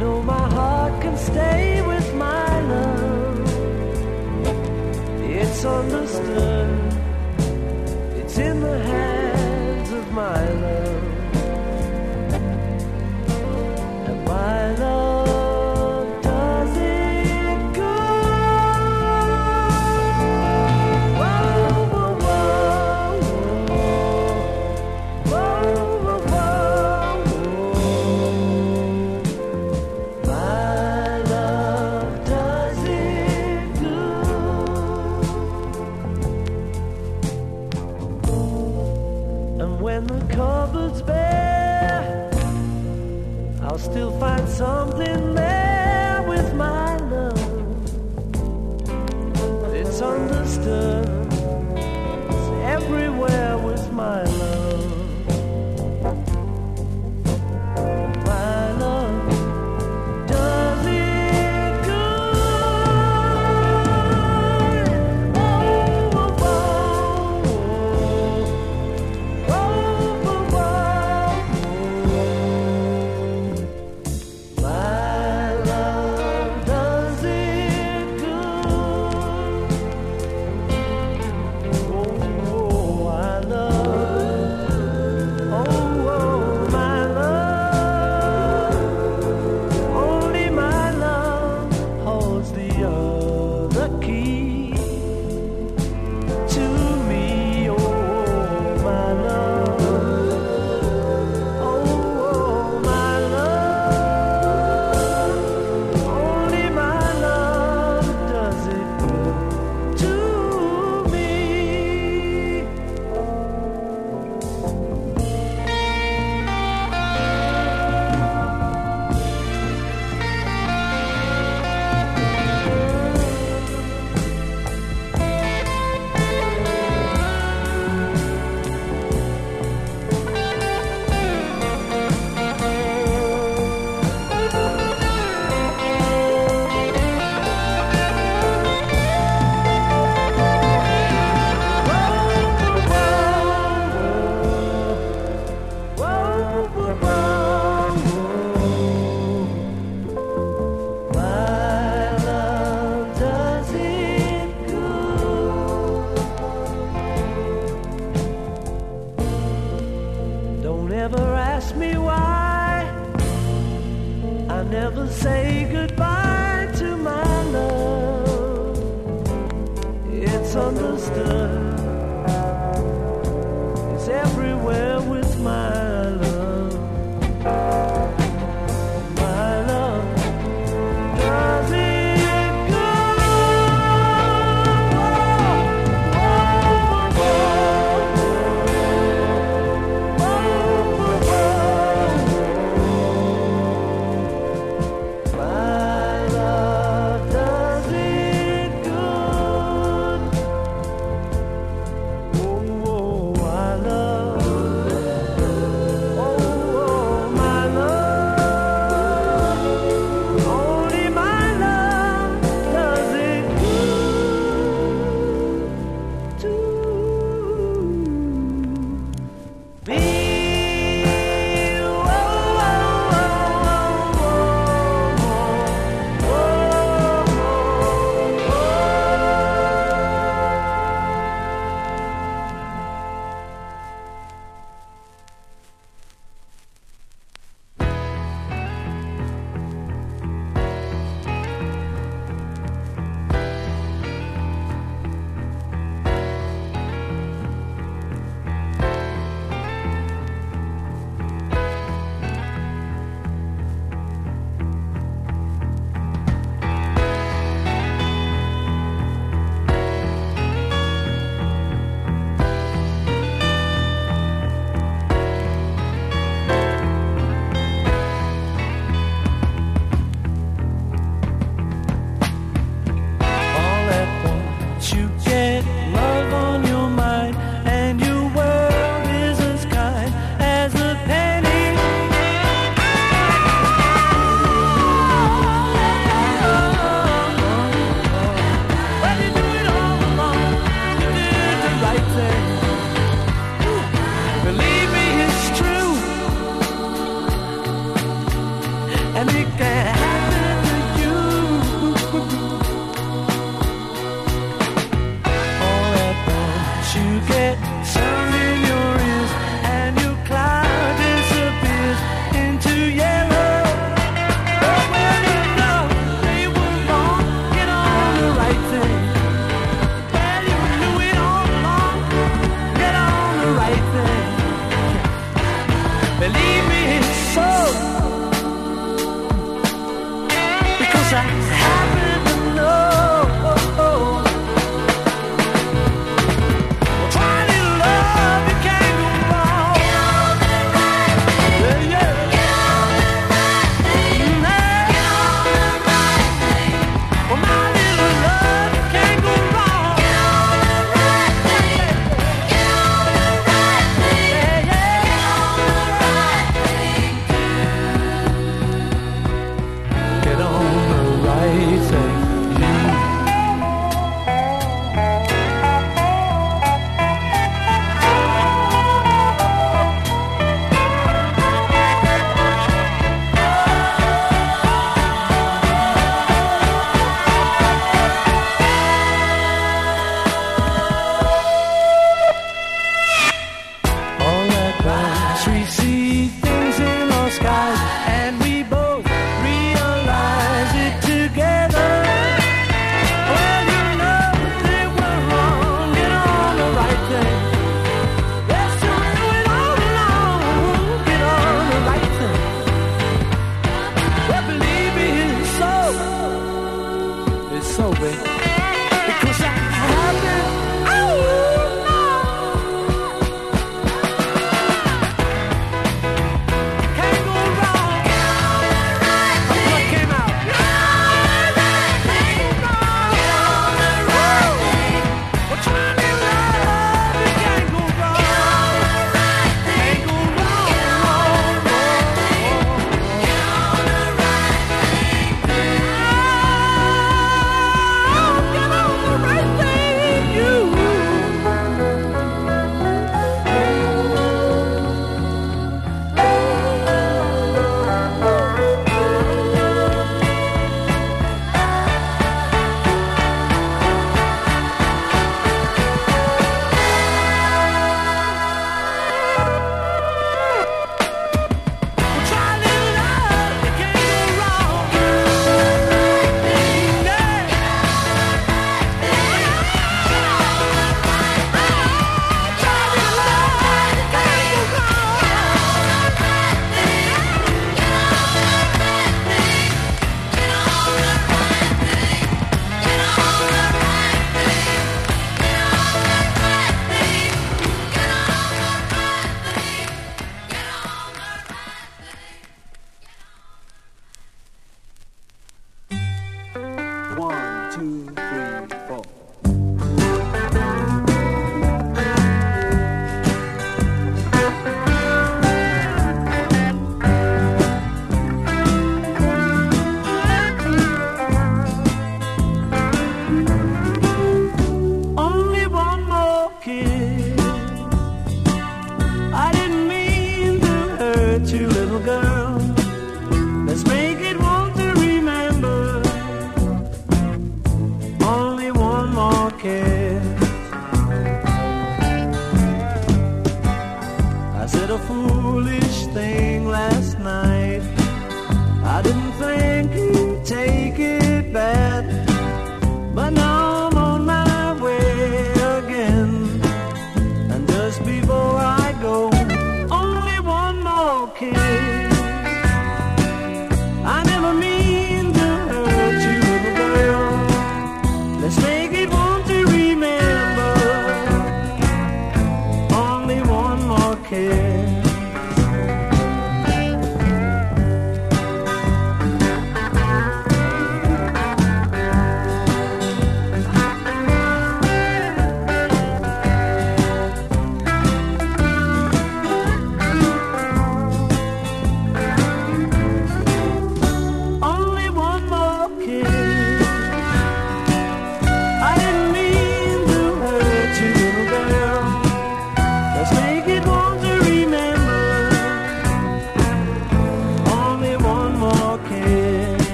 know my heart can stay with my love. It's understood, it's in the hands of my love.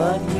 But we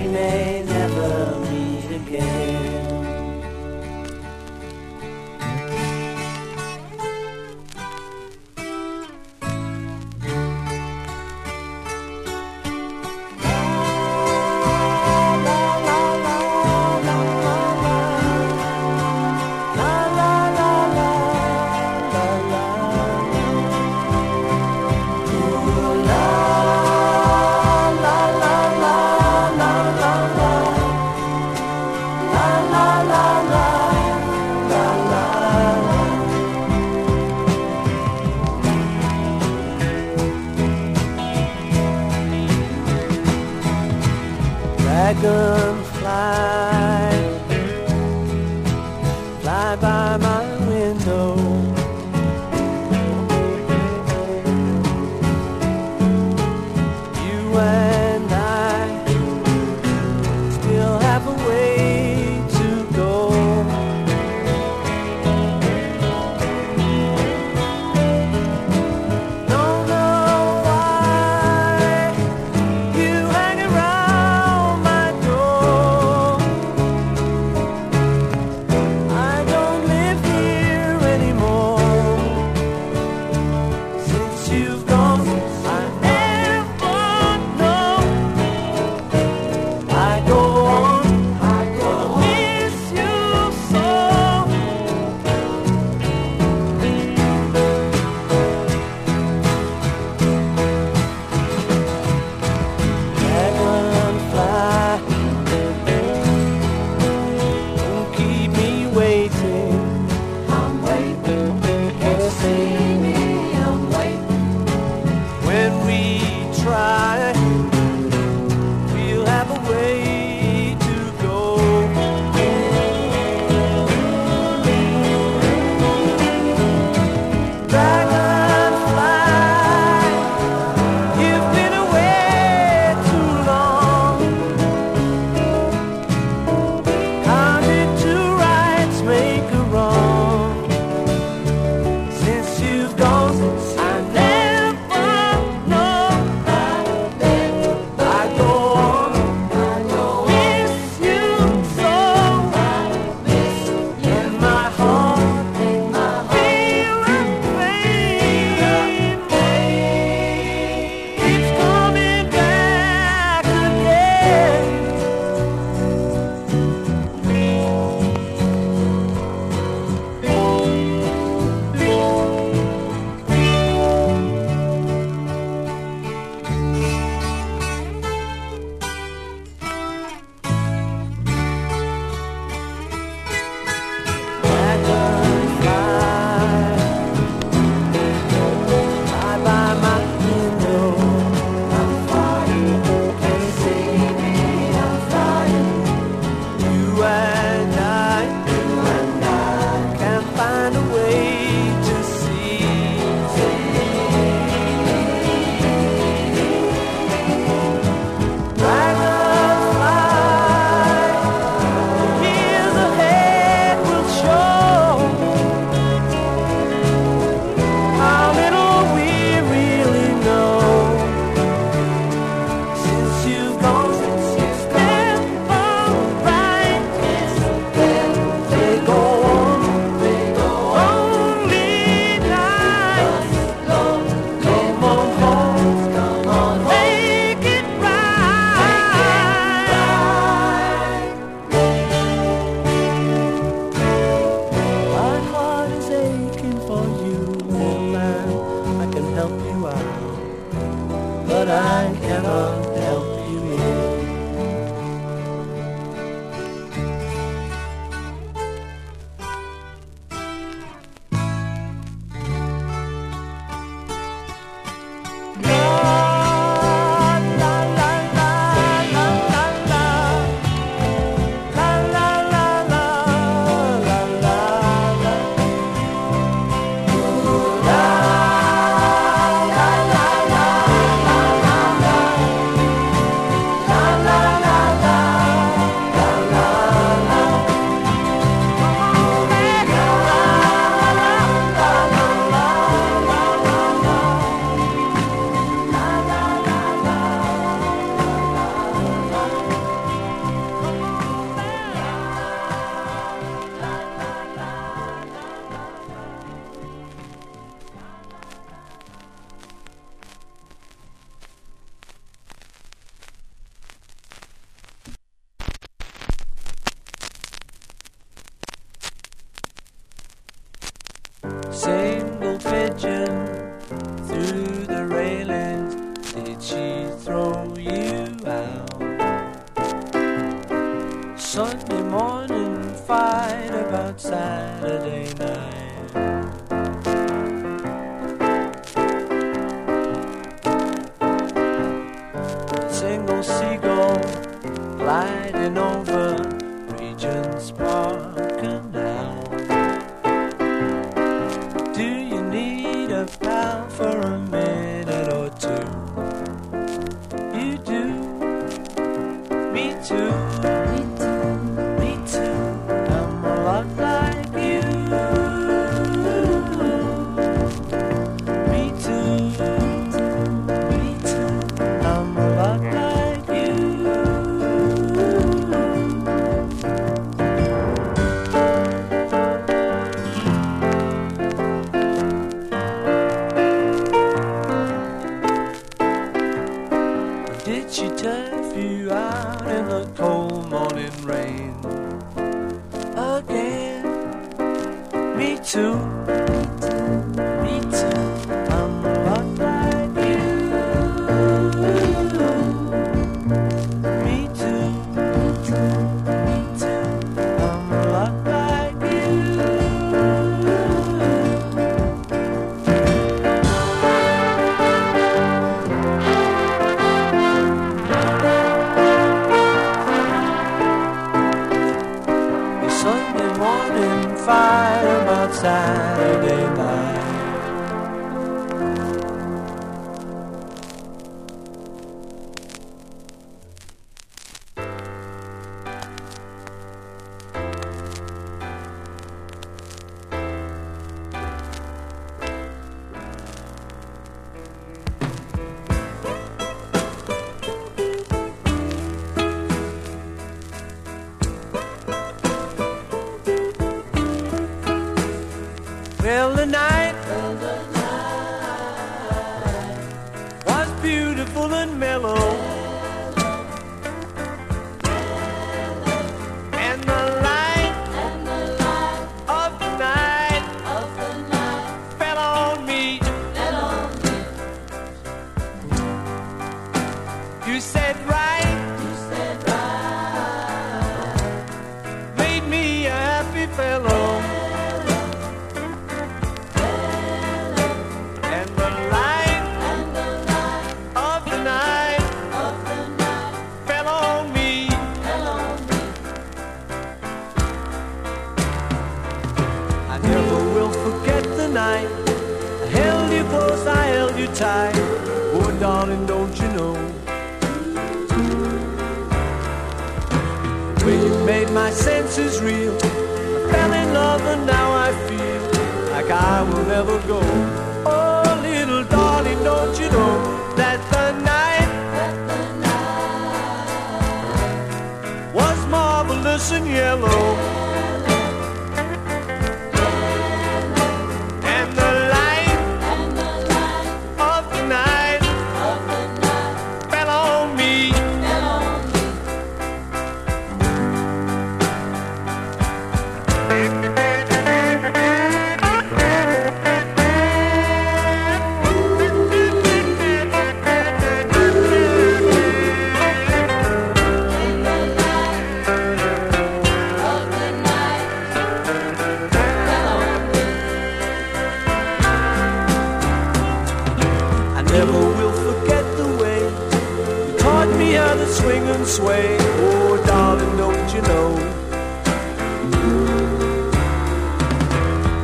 and sway. Oh, darling, don't you know?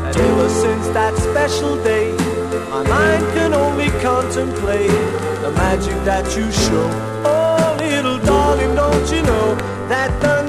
And ever since that special day, my mind can only contemplate the magic that you show. Oh, little darling, don't you know that the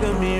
hug me